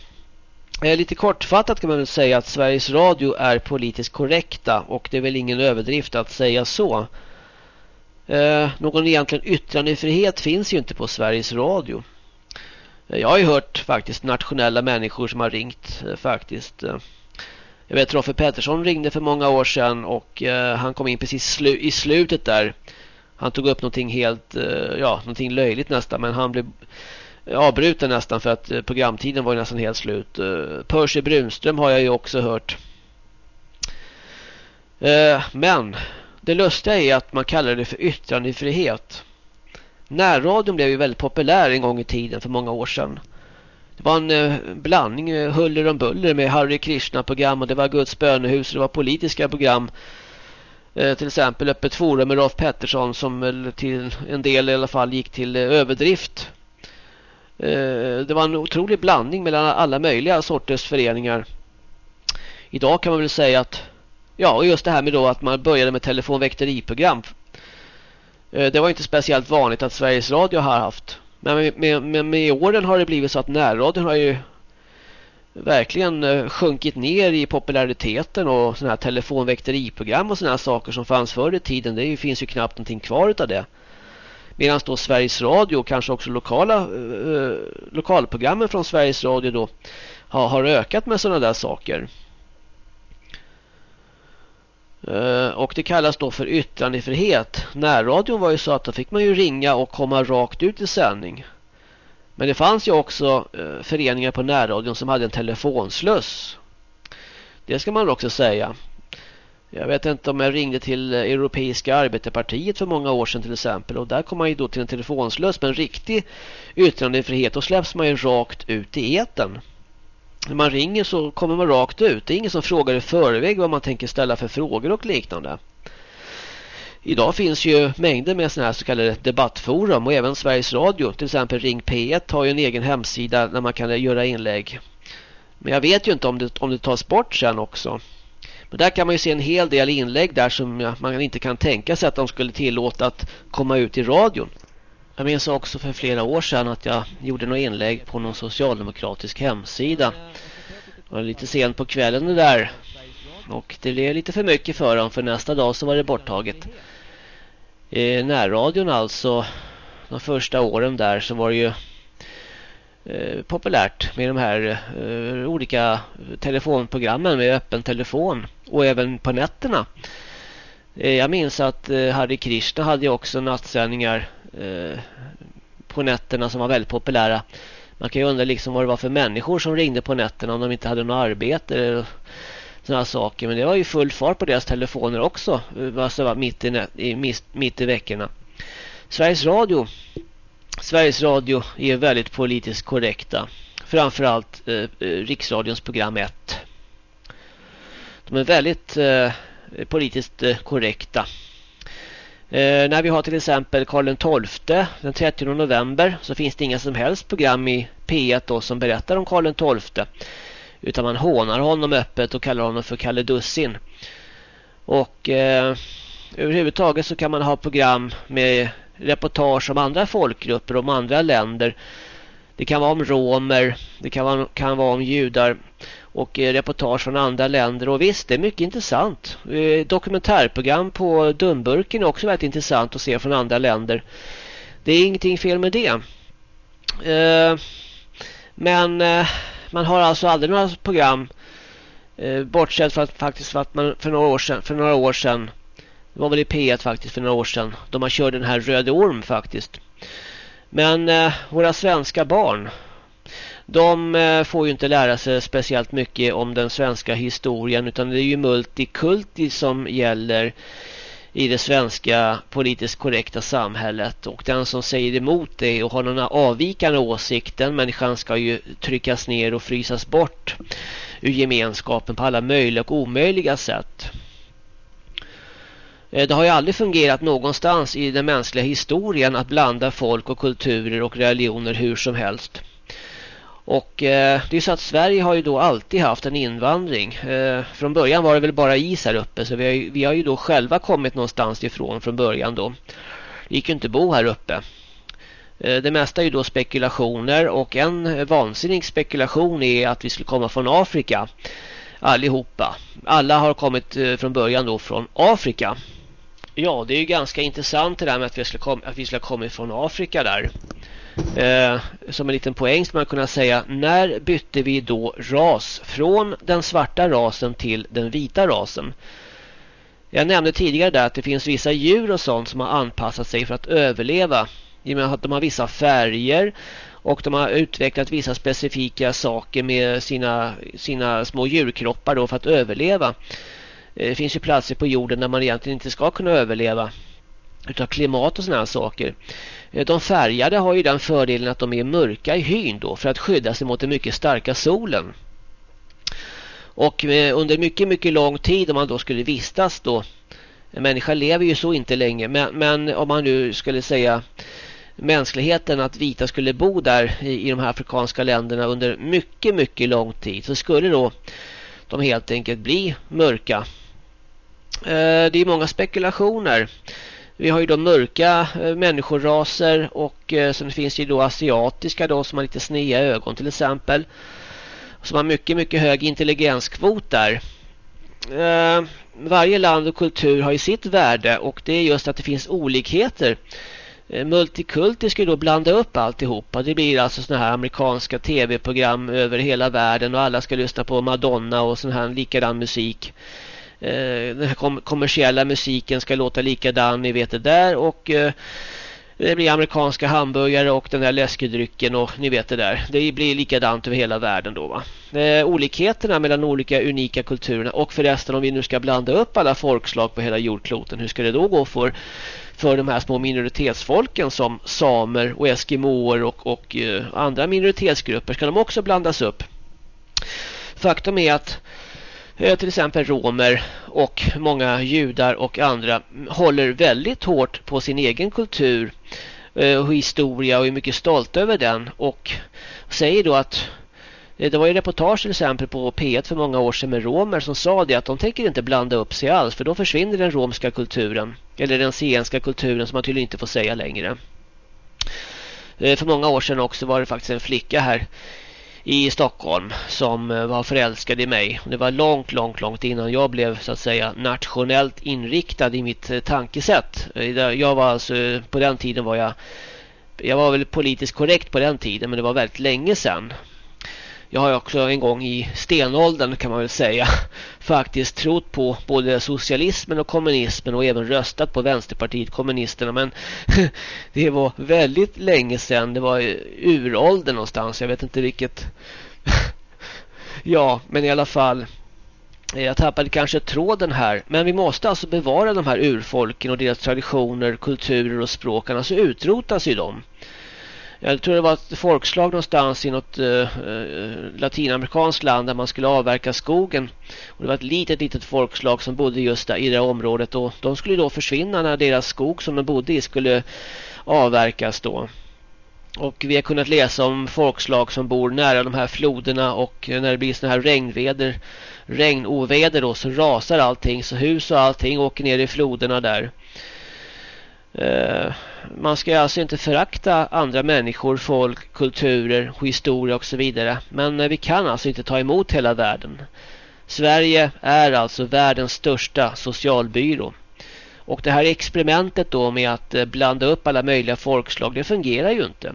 Eh, lite kortfattat kan man väl säga att Sveriges Radio är politiskt korrekta och det är väl ingen överdrift att säga så. Eh, någon egentligen yttrandefrihet finns ju inte på Sveriges Radio. Jag har ju hört faktiskt nationella människor som har ringt eh, faktiskt. Eh, jag vet Roffe Pettersson ringde för många år sedan och eh, han kom in precis slu i slutet där. Han tog upp någonting helt, ja, någonting löjligt nästan men han blev avbruten nästan för att programtiden var nästan helt slut. Percy Brunström har jag ju också hört. Men det lustiga är att man kallar det för yttrandefrihet. Närradion blev ju väldigt populär en gång i tiden för många år sedan. Det var en eh, blandning eh, huller om buller med Harry Krishna-program och det var Guds bönehus och det var politiska program. Eh, till exempel Öppet forum med Rolf Pettersson som till en del i alla fall gick till överdrift. Det var en otrolig blandning mellan alla möjliga sorters föreningar. Idag kan man väl säga att Ja, och just det här med då att man började med telefonväkteriprogram. Eh, det var inte speciellt vanligt att Sveriges Radio har haft. Men med, med, med, med åren har det blivit så att närradion har ju verkligen eh, sjunkit ner i populariteten och sådana här telefonväkteriprogram och sådana här saker som fanns förr i tiden. Det finns ju knappt någonting kvar av det. Medan då Sveriges Radio och kanske också lokala eh, eh, lokalprogrammen från Sveriges Radio då har, har ökat med sådana där saker. Eh, och det kallas då för yttrandefrihet. Närradion var ju så att då fick man ju ringa och komma rakt ut i sändning. Men det fanns ju också eh, föreningar på närradion som hade en telefonsluss. Det ska man också säga. Jag vet inte om jag ringde till Europeiska arbetarpartiet för många år sedan till exempel. Och där kom man ju då till en telefonsluss med en riktig yttrandefrihet. Då släpps man ju rakt ut i eten när man ringer så kommer man rakt ut. Det är ingen som frågar i förväg vad man tänker ställa för frågor och liknande. Idag finns ju mängder med sådana här så kallade debattforum och även Sveriges Radio, till exempel Ring P1 har ju en egen hemsida där man kan göra inlägg. Men jag vet ju inte om det, om det tas bort sen också. Men där kan man ju se en hel del inlägg där som man inte kan tänka sig att de skulle tillåta att komma ut i radion. Jag minns också för flera år sedan att jag gjorde något inlägg på någon socialdemokratisk hemsida. Det var lite sent på kvällen det där. Och det blev lite för mycket för dem för nästa dag så var det borttaget. I närradion alltså, de första åren där så var det ju eh, populärt med de här eh, olika telefonprogrammen med öppen telefon och även på nätterna. Eh, jag minns att eh, Harry Krishna hade också nattsändningar Eh, på nätterna som var väldigt populära. Man kan ju undra liksom vad det var för människor som ringde på nätterna om de inte hade något arbete eller sådana saker. Men det var ju full fart på deras telefoner också. Eh, alltså mitt i, i, mitt i veckorna. Sveriges Radio Sveriges Radio är väldigt politiskt korrekta. Framförallt eh, eh Riksradions program 1. De är väldigt eh, politiskt eh, korrekta. Eh, när vi har till exempel Karl XII den 30 november så finns det inga som helst program i P1 då som berättar om Karl XII. Utan man hånar honom öppet och kallar honom för Kalle Dussin. Och eh, överhuvudtaget så kan man ha program med reportage om andra folkgrupper, om andra länder. Det kan vara om romer, det kan vara, kan vara om judar och eh, reportage från andra länder. Och visst, det är mycket intressant. Eh, dokumentärprogram på Dumburken är också väldigt intressant att se från andra länder. Det är ingenting fel med det. Eh, men man har alltså aldrig några program bortsett från att faktiskt för att man för några år sedan, för några år sedan det var väl i P1 faktiskt för några år sedan då man körde den här Röde Orm faktiskt. Men våra svenska barn de eh, får ju inte lära sig speciellt mycket om den svenska historien utan det är ju multikulti som gäller i det svenska politiskt korrekta samhället och den som säger emot det och har någon avvikande åsikt den människan ska ju tryckas ner och frysas bort ur gemenskapen på alla möjliga och omöjliga sätt. Eh, det har ju aldrig fungerat någonstans i den mänskliga historien att blanda folk och kulturer och religioner hur som helst. Och eh, det är så att Sverige har ju då alltid haft en invandring. Eh, från början var det väl bara is här uppe så vi har, ju, vi har ju då själva kommit någonstans ifrån från början då. Det gick ju inte bo här uppe. Eh, det mesta är ju då spekulationer och en vansinnig spekulation är att vi skulle komma från Afrika. Allihopa. Alla har kommit eh, från början då från Afrika. Ja, det är ju ganska intressant det där med att vi skulle, komma, att vi skulle ha kommit från Afrika där. Eh, som en liten poäng skulle man kunna säga, när bytte vi då ras från den svarta rasen till den vita rasen? Jag nämnde tidigare där att det finns vissa djur och sånt som har anpassat sig för att överleva. I och med att de har vissa färger och de har utvecklat vissa specifika saker med sina, sina små djurkroppar då för att överleva. Eh, det finns ju platser på jorden där man egentligen inte ska kunna överleva utav klimat och sådana saker. Eh, de färgade har ju den fördelen att de är mörka i hyn då för att skydda sig mot den mycket starka solen. Och eh, under mycket mycket lång tid om man då skulle vistas då en människa lever ju så inte länge men, men om man nu skulle säga mänskligheten att vita skulle bo där i, i de här afrikanska länderna under mycket mycket lång tid så skulle då de helt enkelt bli mörka. Eh, det är många spekulationer. Vi har ju då mörka eh, människoraser och eh, sen finns det ju då asiatiska då som har lite sneda ögon till exempel. Som har mycket mycket hög intelligenskvot där. Eh, varje land och kultur har ju sitt värde och det är just att det finns olikheter. Multikulti ska ju då blanda upp alltihopa. Det blir alltså såna här amerikanska tv-program över hela världen och alla ska lyssna på Madonna och sån här likadan musik. Eh, den här kom kommersiella musiken ska låta likadan, ni vet det där. Och eh, det blir amerikanska hamburgare och den där läskedrycken och ni vet det där. Det blir likadant över hela världen då va. Eh, olikheterna mellan olika unika kulturerna och förresten om vi nu ska blanda upp alla folkslag på hela jordkloten. Hur ska det då gå för, för de här små minoritetsfolken som samer och eskimoer och, och eh, andra minoritetsgrupper? Ska de också blandas upp? Faktum är att Eh, till exempel romer och många judar och andra håller väldigt hårt på sin egen kultur eh, och historia och är mycket stolta över den och säger då att eh, det var ju reportage till exempel på P1 för många år sedan med romer som sa det att de tänker inte blanda upp sig alls för då försvinner den romska kulturen eller den zigenska kulturen som man tydligen inte får säga längre. För många år sedan också var det faktiskt en flicka här i Stockholm som eh, var förälskad i mig. Det var långt, långt, långt innan jag blev så att säga nationellt inriktad i mitt eh, tankesätt. Eh, jag var alltså, på den tiden var jag, jag var väl politiskt korrekt på den tiden men det var väldigt länge sedan. Jag har också en gång i stenåldern kan man väl säga faktiskt trott på både socialismen och kommunismen och även röstat på Vänsterpartiet kommunisterna. Men det var väldigt länge sedan. Det var uråldern någonstans. Jag vet inte vilket. Ja men i alla fall jag tappade kanske tråden här. Men vi måste alltså bevara de här urfolken och deras traditioner, kulturer och språk. Annars utrotas ju de jag tror det var ett folkslag någonstans i något eh, eh, latinamerikanskt land där man skulle avverka skogen. Och det var ett litet, litet folkslag som bodde just där i det området. Och de skulle då försvinna när deras skog som de bodde i skulle avverkas då. Och vi har kunnat läsa om folkslag som bor nära de här floderna och när det blir såna här regnveder, regnoväder då så rasar allting så hus och allting åker ner i floderna där. Eh, man ska alltså inte förakta andra människor, folk, kulturer, historia och så vidare. Men eh, vi kan alltså inte ta emot hela världen. Sverige är alltså världens största socialbyrå. Och det här experimentet då med att eh, blanda upp alla möjliga folkslag, det fungerar ju inte.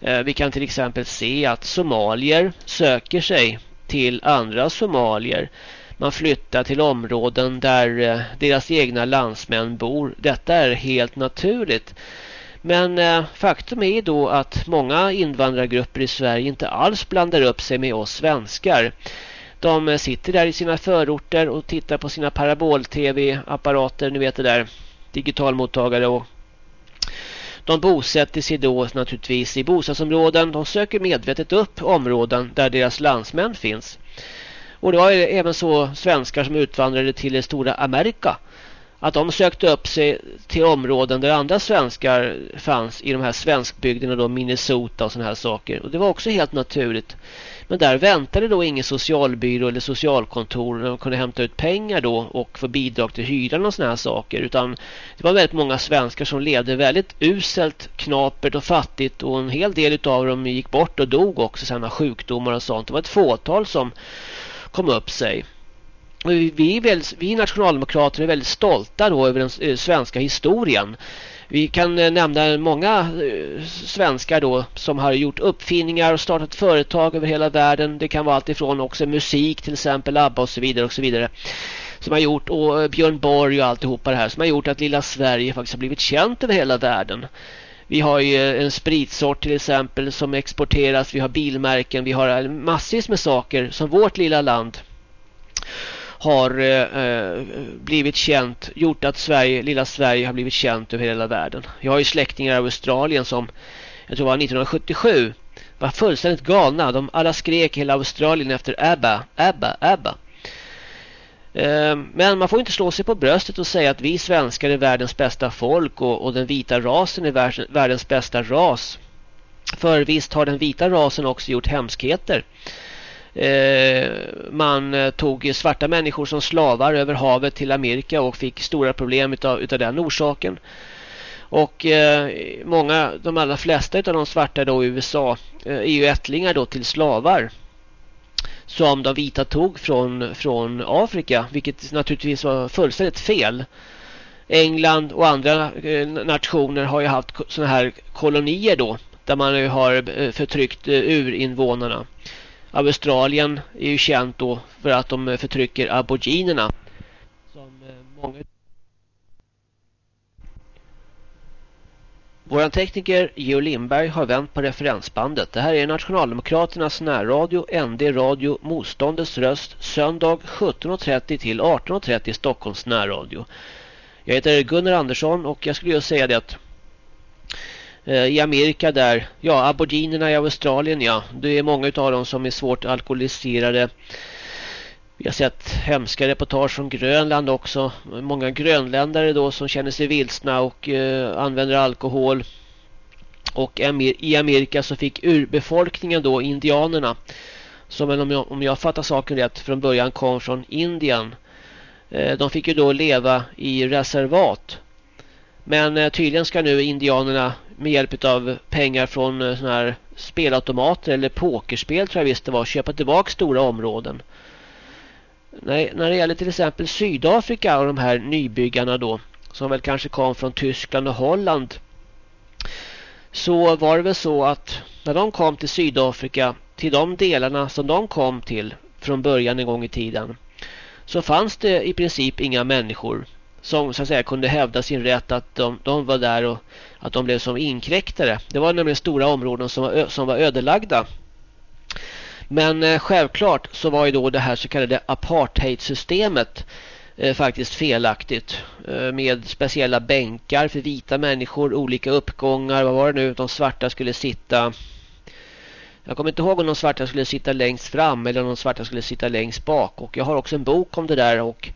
Eh, vi kan till exempel se att somalier söker sig till andra somalier. Man flyttar till områden där eh, deras egna landsmän bor. Detta är helt naturligt. Men eh, faktum är då att många invandrargrupper i Sverige inte alls blandar upp sig med oss svenskar. De eh, sitter där i sina förorter och tittar på sina parabol-tv-apparater, ni vet det där, digitalmottagare och de bosätter sig då naturligtvis i bostadsområden. De söker medvetet upp områden där deras landsmän finns. Och det var även så svenskar som utvandrade till det stora Amerika att de sökte upp sig till områden där andra svenskar fanns i de här svenskbygderna då Minnesota och sådana här saker. Och det var också helt naturligt. Men där väntade då ingen socialbyrå eller socialkontor där de kunde hämta ut pengar då och få bidrag till hyran och såna här saker. Utan det var väldigt många svenskar som levde väldigt uselt, knapert och fattigt och en hel del av dem gick bort och dog också sådana sjukdomar och sånt. Det var ett fåtal som kom upp sig. Vi, väldigt, vi nationaldemokrater är väldigt stolta då över den eh, svenska historien. Vi kan eh, nämna många eh, svenskar då som har gjort uppfinningar och startat företag över hela världen. Det kan vara allt ifrån också musik till exempel ABBA och så vidare och så vidare. Som har gjort, och Björn Borg och alltihopa det här som har gjort att lilla Sverige faktiskt har blivit känt över hela världen. Vi har ju eh, en spritsort till exempel som exporteras, vi har bilmärken, vi har massvis med saker som vårt lilla land har eh, eh, blivit känt, gjort att Sverige, lilla Sverige har blivit känt över hela världen. Jag har ju släktingar i Australien som, jag tror det var 1977, var fullständigt galna. De alla skrek hela Australien efter ABBA, ABBA, ABBA. Ehm, men man får inte slå sig på bröstet och säga att vi svenskar är världens bästa folk och, och den vita rasen är världens bästa ras. För visst har den vita rasen också gjort hemskheter. Ehm, man eh, tog svarta människor som slavar över havet till Amerika och fick stora problem utav, utav den orsaken. Och eh, många, de allra flesta av de svarta då i USA eh, är ju ättlingar då till slavar som de vita tog från, från Afrika, vilket naturligtvis var fullständigt fel. England och andra eh, nationer har ju haft sådana här kolonier då, där man har eh, förtryckt eh, urinvånarna. Australien är ju känt då för att de förtrycker aboriginerna. Som många... Våran tekniker Geo Lindberg har vänt på referensbandet. Det här är Nationaldemokraternas närradio, ND Radio, Motståndets röst, söndag 17.30 till 18.30 Stockholms närradio. Jag heter Gunnar Andersson och jag skulle ju säga det att Eh, i Amerika där, ja aboriginerna i Australien ja, det är många av dem som är svårt alkoholiserade. Vi har sett hemska reportage från Grönland också. Många grönländare då som känner sig vilsna och eh, använder alkohol. Och i Amerika så fick urbefolkningen då, indianerna, som om jag, om jag fattar saken rätt, från början kom från Indien. Eh, de fick ju då leva i reservat. Men eh, tydligen ska nu indianerna med hjälp av pengar från eh, såna här spelautomater eller pokerspel tror jag visst det var köpa tillbaka stora områden. Nej, när det gäller till exempel Sydafrika och de här nybyggarna då som väl kanske kom från Tyskland och Holland så var det väl så att när de kom till Sydafrika till de delarna som de kom till från början en gång i tiden så fanns det i princip inga människor som så att säga kunde hävda sin rätt att de, de var där och att de blev som inkräktare. Det var nämligen stora områden som var, som var ödelagda. Men eh, självklart så var ju då det här så kallade apartheidsystemet eh, faktiskt felaktigt. Eh, med speciella bänkar för vita människor, olika uppgångar. Vad var det nu? De svarta skulle sitta... Jag kommer inte ihåg om de svarta skulle sitta längst fram eller om de svarta skulle sitta längst bak. Och jag har också en bok om det där och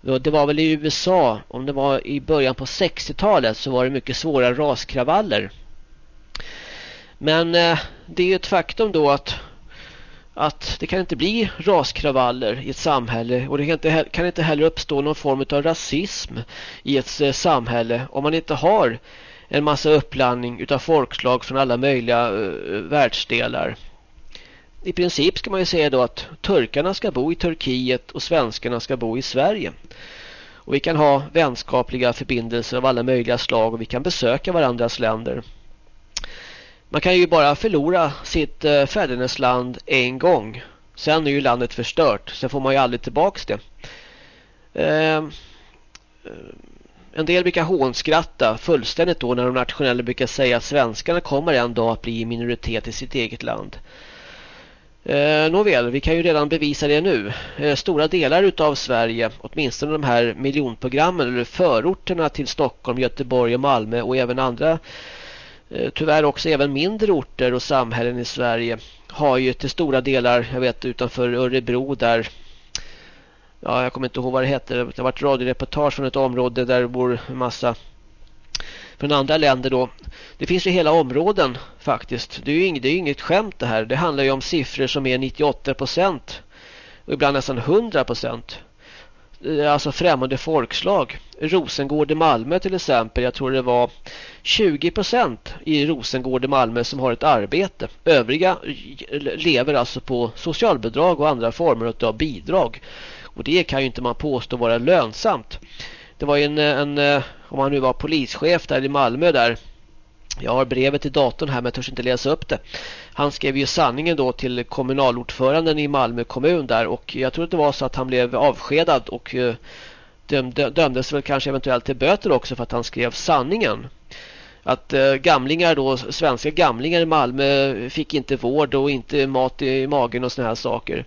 det var väl i USA, om det var i början på 60-talet så var det mycket svåra raskravaller. Men eh, det är ju ett faktum då att, att det kan inte bli raskravaller i ett samhälle och det kan inte, kan inte heller uppstå någon form av rasism i ett eh, samhälle om man inte har en massa uppblandning utav folkslag från alla möjliga uh, världsdelar i princip ska man ju säga då att turkarna ska bo i Turkiet och svenskarna ska bo i Sverige. Och vi kan ha vänskapliga förbindelser av alla möjliga slag och vi kan besöka varandras länder. Man kan ju bara förlora sitt eh, fädernesland en gång. Sen är ju landet förstört. Sen får man ju aldrig tillbaka det. Ehm, eh, en del brukar hånskratta fullständigt då när de nationella brukar säga att svenskarna kommer en dag att bli minoritet i sitt eget land. Eh, nåväl, vi kan ju redan bevisa det nu. Eh, stora delar utav Sverige, åtminstone de här miljonprogrammen eller förorterna till Stockholm, Göteborg och Malmö och även andra, Eh, tyvärr också även mindre orter och samhällen i Sverige har ju till stora delar, jag vet utanför Örebro där ja, jag kommer inte ihåg vad det hette. Det har varit radioreportage från ett område där det bor en massa från andra länder då. Det finns ju hela områden faktiskt. Det är ju inget, det är inget skämt det här. Det handlar ju om siffror som är 98 procent och ibland nästan 100 procent. Eh, alltså främmande folkslag. Rosengård i Malmö till exempel. Jag tror det var 20 procent i Rosengård i Malmö som har ett arbete. Övriga eh, lever alltså på socialbidrag och andra former av bidrag. Och det kan ju inte man påstå vara lönsamt. Det var en, eh, en om han nu var polischef där i Malmö där. Jag har brevet i datorn här men jag törs inte läsa upp det. Han skrev ju sanningen då till kommunalordföranden i Malmö kommun där och jag tror att det var så att han blev avskedad och eh, dömde, dömdes väl kanske eventuellt till böter också för att han skrev sanningen. Att eh, gamlingar då, svenska gamlingar i Malmö fick inte vård och inte mat i magen och såna här saker.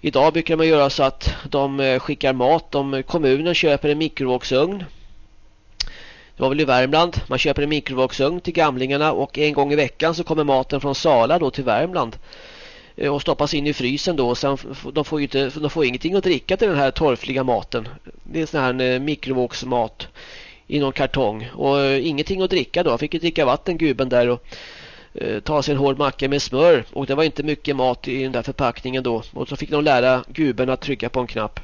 Idag brukar man göra så att de eh, skickar mat. de kommunen köper en mikrovågsugn. Det var väl i Värmland. Man köper en mikrovågsugn till gamlingarna och en gång i veckan så kommer maten från Sala då till Värmland eh, och stoppas in i frysen då. Sen de får ju inte, de får ingenting att dricka till den här torfliga maten. Det är sån här eh, mikrovågsmat i någon kartong och eh, ingenting att dricka då. Jag fick ju dricka vatten gubben där och ta sig en hård macka med smör och det var inte mycket mat i den där förpackningen då och så fick de lära guben att trycka på en knapp.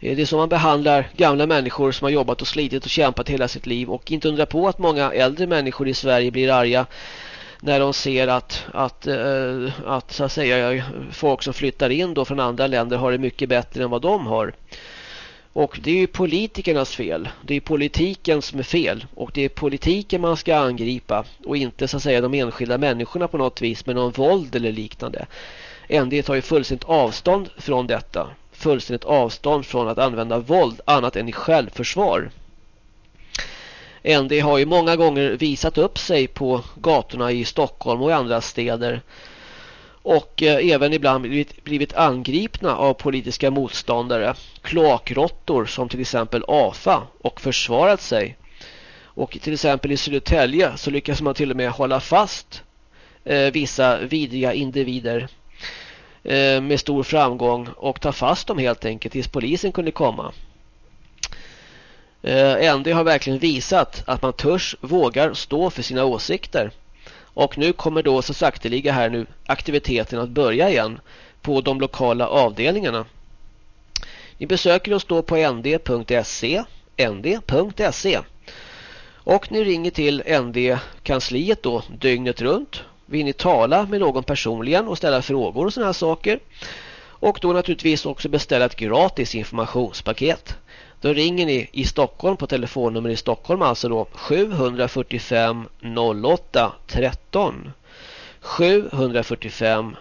Eh, det är så man behandlar gamla människor som har jobbat och slitit och kämpat hela sitt liv och inte undra på att många äldre människor i Sverige blir arga när de ser att, att, eh, att så att säga, folk som flyttar in då från andra länder har det mycket bättre än vad de har. Och det är ju politikernas fel. Det är politiken som är fel. Och det är politiken man ska angripa. Och inte så att säga de enskilda människorna på något vis med någon våld eller liknande. ND tar ju fullständigt avstånd från detta. Fullständigt avstånd från att använda våld annat än i självförsvar. ND har ju många gånger visat upp sig på gatorna i Stockholm och i andra städer och eh, även ibland blivit, blivit angripna av politiska motståndare, kloakrottor som till exempel AFA och försvarat sig. Och till exempel i Södertälje så lyckas man till och med hålla fast eh, vissa vidriga individer Eh, med stor framgång och ta fast dem helt enkelt tills polisen kunde komma. Eh, ND har verkligen visat att man törs, vågar stå för sina åsikter. Och nu kommer då så sakteliga här nu aktiviteten att börja igen på de lokala avdelningarna. Ni besöker oss då på nd.se nd.se och ni ringer till ND-kansliet då dygnet runt. Vill ni tala med någon personligen och ställa frågor och sådana här saker. Och då naturligtvis också beställa ett gratis informationspaket. Då ringer ni i Stockholm på telefonnummer i Stockholm alltså då 745 08 13. 745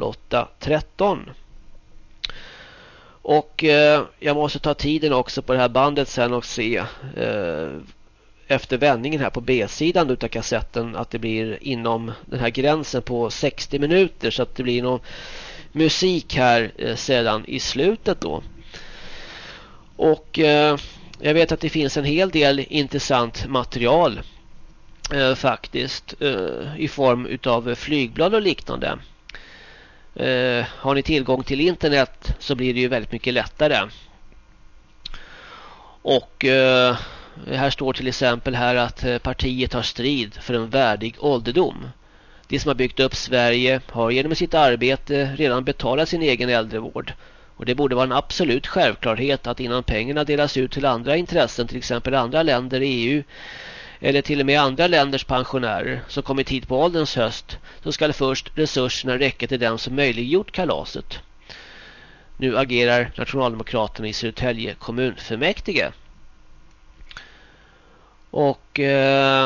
08 13. Och eh, jag måste ta tiden också på det här bandet sen och se eh, efter vändningen här på B-sidan utav kassetten att det blir inom den här gränsen på 60 minuter så att det blir någon musik här eh, sedan i slutet då. Och eh, jag vet att det finns en hel del intressant material eh, faktiskt eh, i form utav flygblad och liknande. Eh, har ni tillgång till internet så blir det ju väldigt mycket lättare. Och eh, här står till exempel här att eh, partiet har strid för en värdig ålderdom. De som har byggt upp Sverige har genom sitt arbete redan betalat sin egen äldrevård. Och det borde vara en absolut självklarhet att innan pengarna delas ut till andra intressen, till exempel andra länder i EU eller till och med andra länders pensionärer som kommit hit på ålderns höst, så ska först resurserna räcka till den som möjliggjort kalaset. Nu agerar Nationaldemokraterna i Södertälje kommunfullmäktige. Och eh,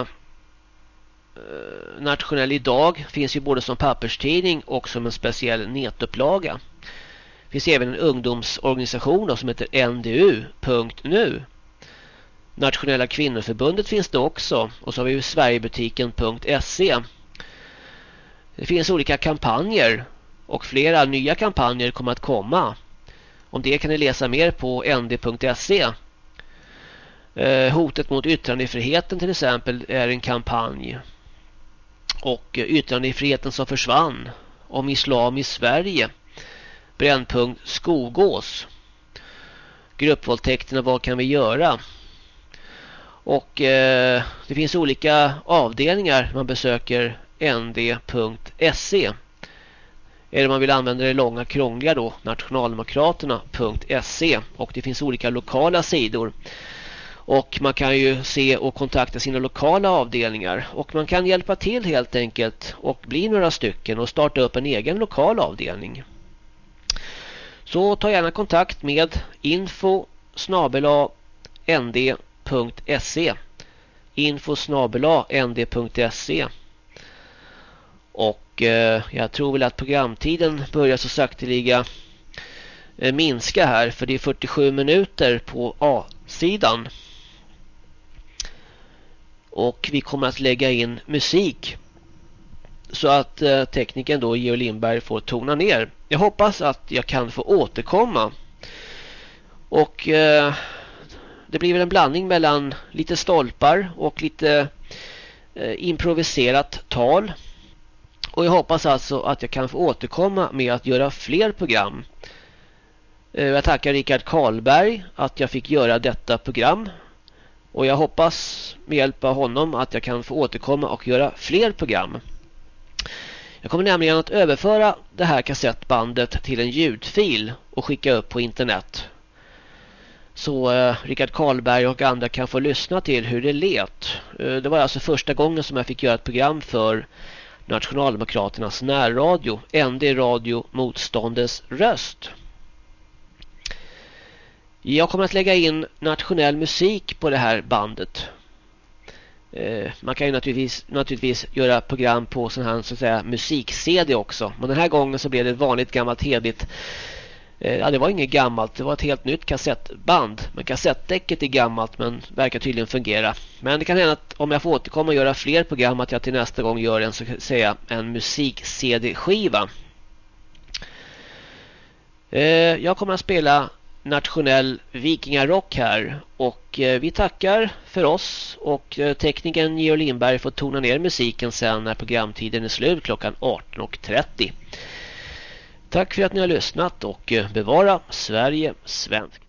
eh, Nationell idag finns ju både som papperstidning och som en speciell nätupplaga. Det finns även en ungdomsorganisation som heter NDU.nu. Nationella kvinnoförbundet finns det också. Och så har vi ju Sverigebutiken.se. Det finns olika kampanjer. Och flera nya kampanjer kommer att komma. Om det kan ni läsa mer på nd.se. Eh, hotet mot yttrandefriheten till exempel är en kampanj. Och eh, yttrandefriheten som försvann. Om islam i Sverige Brännpunkt Skogås gruppvåldtäkterna, vad kan vi göra? Och eh, det finns olika avdelningar man besöker nd.se eller man vill använda det långa krångliga då nationaldemokraterna.se och det finns olika lokala sidor och man kan ju se och kontakta sina lokala avdelningar och man kan hjälpa till helt enkelt och bli några stycken och starta upp en egen lokal avdelning. Så ta gärna kontakt med info nd.se info nd.se och eh, jag tror väl att programtiden börjar så sakteliga eh, minska här för det är 47 minuter på A-sidan. Och vi kommer att lägga in musik så att eh, tekniken då Georg Lindberg får tona ner. Jag hoppas att jag kan få återkomma. Och eh, det blir väl en blandning mellan lite stolpar och lite eh, improviserat tal. Och jag hoppas alltså att jag kan få återkomma med att göra fler program. Eh, jag tackar Richard Karlberg att jag fick göra detta program. Och jag hoppas med hjälp av honom att jag kan få återkomma och göra fler program. Jag kommer nämligen att överföra det här kassettbandet till en ljudfil och skicka upp på internet. Så eh, Richard Karlberg och andra kan få lyssna till hur det let. Eh, det var alltså första gången som jag fick göra ett program för Nationaldemokraternas närradio, ND Radio Motståndets röst. Jag kommer att lägga in nationell musik på det här bandet. Eh, man kan ju naturligtvis, naturligtvis göra program på sån här så att säga musik-CD också. Men den här gången så blev det ett vanligt gammalt hedigt eh, ja, det var inget gammalt. Det var ett helt nytt kassettband. Men kassettdäcket är gammalt men verkar tydligen fungera. Men det kan hända att om jag får återkomma och göra fler program att jag till nästa gång gör en, så säga, en musik-CD-skiva. Eh, jag kommer att spela nationell vikingarock här och eh, vi tackar för oss och eh, teknikern Georg Lindberg får tona ner musiken sen när programtiden är slut klockan 18.30. Tack för att ni har lyssnat och eh, bevara Sverige svenskt.